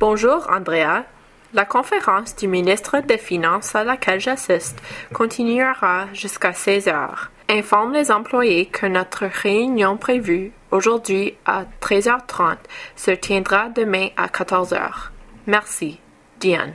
Bonjour, Andrea. La conférence du ministre des Finances à laquelle j'assiste continuera jusqu'à 16 heures. Informe les employés que notre réunion prévue aujourd'hui à 13h30 se tiendra demain à 14h. Merci. Diane.